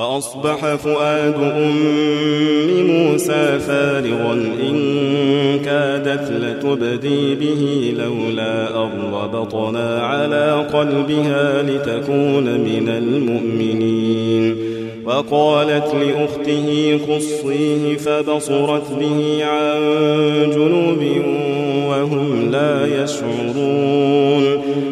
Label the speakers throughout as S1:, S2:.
S1: وأصبح فؤاد أم موسى فارغا إن كادت لتبدي به لولا أن ربطنا على قلبها لتكون من المؤمنين وقالت لأخته خصيه فبصرت به عن جنوب وهم لا يشعرون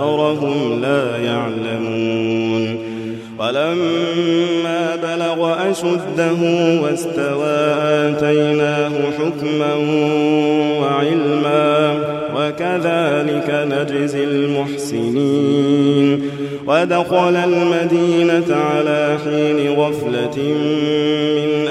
S1: أكثرهم لا يعلمون ولما بلغ أشده واستوى آتيناه حكما وعلما وكذلك نجزي المحسنين ودخل المدينة على حين غفلة من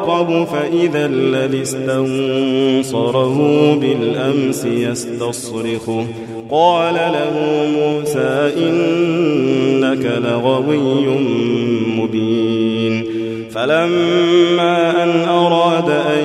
S1: يترقب فإذا الذي استنصره بالأمس يستصرخه قال له موسى إنك لغوي مبين فلما أن أراد أن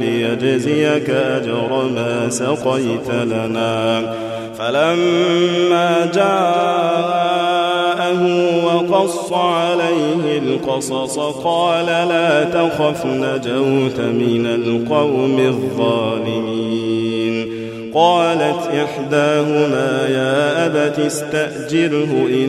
S1: ليجزيك أجر ما سقيت لنا فلما جاءه وقص عليه القصص قال لا تخف نجوت من القوم الظالمين قالت إحداهما يا أبت استأجره إن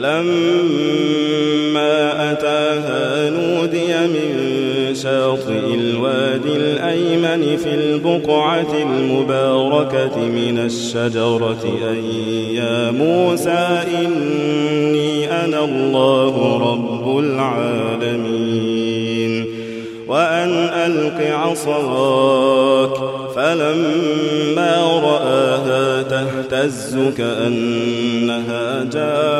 S1: فلما أتاها نودي من شاطئ الوادي الأيمن في البقعة المباركة من الشجرة أي يا موسى إني أنا الله رب العالمين وأن ألق عصاك فلما رآها تهتز كأنها جاءت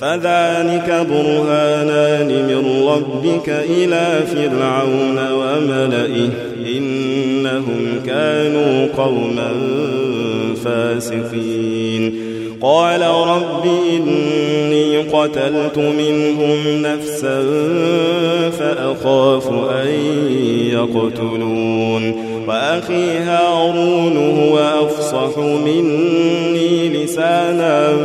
S1: فذلك برهانان من ربك إلى فرعون وملئه إنهم كانوا قوما فاسقين قال رب إني قتلت منهم نفسا فأخاف أن يقتلون وأخي هارون هو أفصح مني لسانا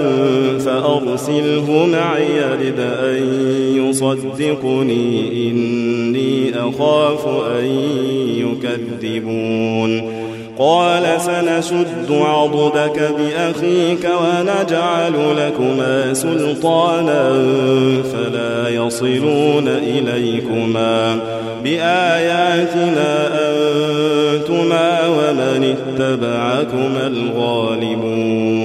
S1: فأرسله معي رد أن يصدقني إني أخاف أن يكذبون قال سنشد عضدك بأخيك ونجعل لكما سلطانا فلا يصلون إليكما بآياتنا أنتما ومن اتبعكما الغالبون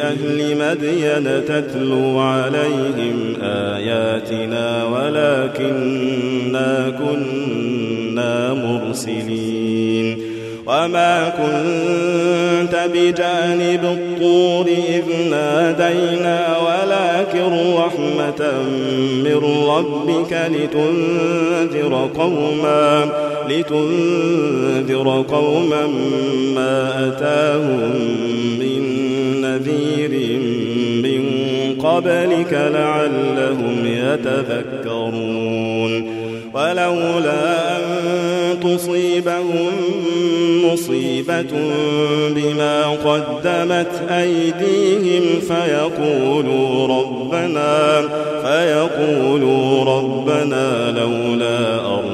S1: أهل مدين تتلو عليهم آياتنا ولكننا كنا مرسلين وما كنت بجانب الطور إذ نادينا ولكن رحمة من ربك لتنذر قوما لتنذر قوما ما أتاهم من نذير من قبلك لعلهم يتذكرون ولولا أن تصيبهم مصيبة بما قدمت أيديهم فيقولوا ربنا فيقولوا ربنا لولا أرسلت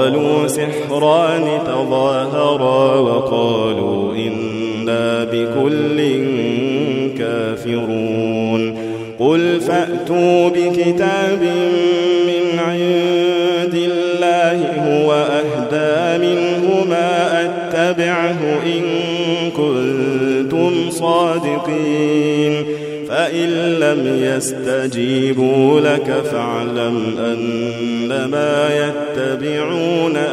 S1: قالوا سحران تظاهرا وقالوا إنا بكل كافرون قل فأتوا بكتاب من عند الله هو أهدى منهما أتبعه إن كنتم صادقين فإن لم يستجيبوا لك فاعلم أنما يتبعون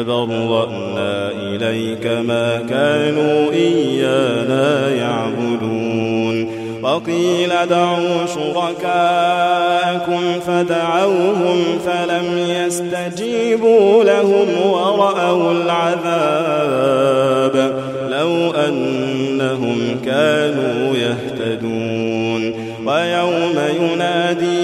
S1: أبرأنا إليك ما كانوا إيانا يعبدون وقيل دعوا شركاءكم فدعوهم فلم يستجيبوا لهم ورأوا العذاب لو أنهم كانوا يهتدون ويوم يناديهم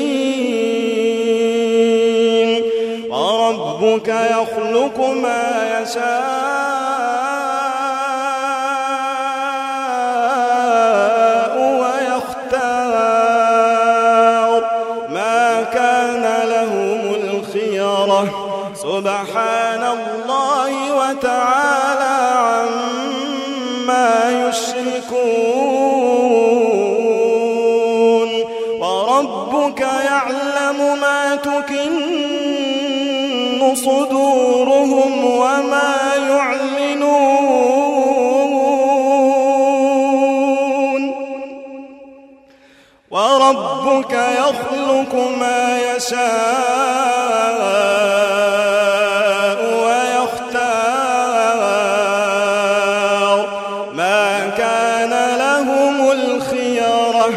S1: ربك يخلق ما يشاء ويختار ما كان لهم الخيرة سبحان الله وتعالى عما يشركون وربك يعلم ما تكن يعلنون وربك يخلق ما يشاء ويختار ما كان لهم الخيار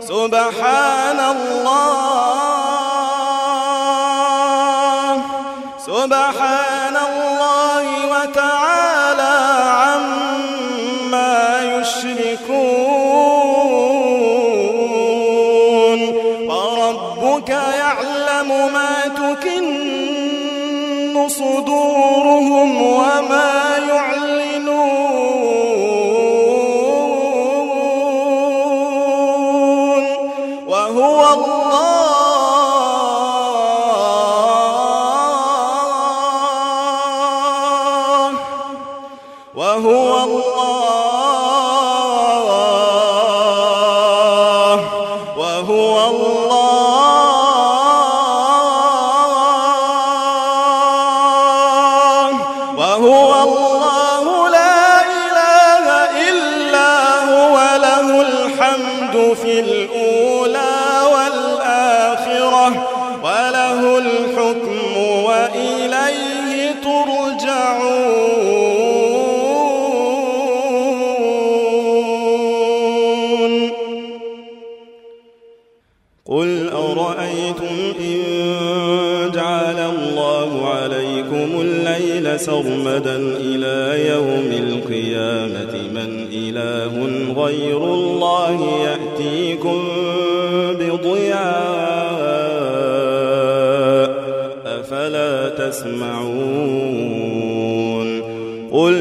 S1: سبحان الله سبحان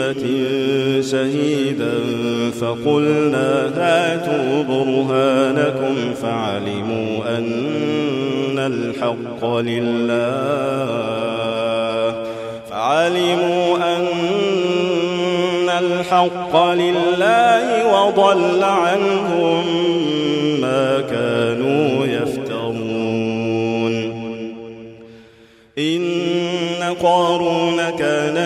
S1: أمة شهيدا فقلنا هاتوا برهانكم فعلموا أن الحق لله فعلموا أن الحق لله وضل عنهم ما كانوا يفترون إن قارون كان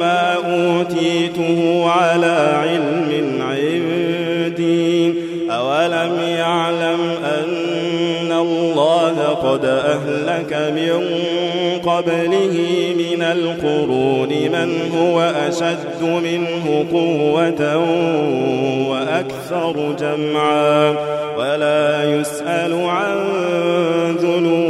S1: ما أوتيته على علم عندي أولم يعلم أن الله قد أهلك من قبله من القرون من هو أشد منه قوة وأكثر جمعا ولا يسأل عن ذنوب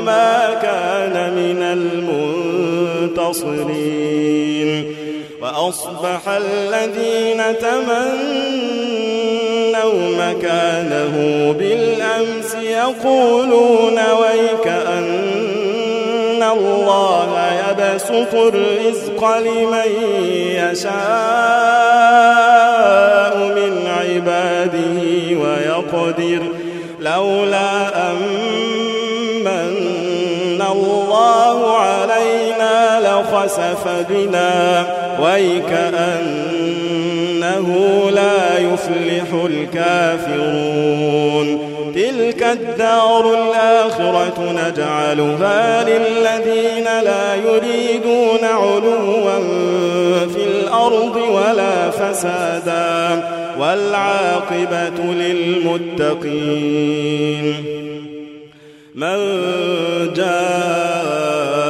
S1: وما كان من المنتصرين وأصبح الذين تمنوا مكانه بالأمس يقولون ويك أن الله يبسط الرزق لمن يشاء من عباده ويقدر لولا أن وسفدنا ويكأنه لا يفلح الكافرون تلك الدار الآخرة نجعلها للذين لا يريدون علوا في الأرض ولا فسادا والعاقبة للمتقين من جاء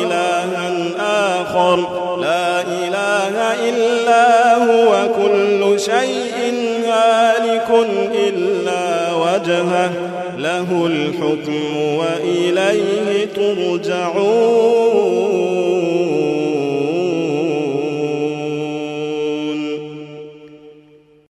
S1: الله له الحكم وإليه ترجعون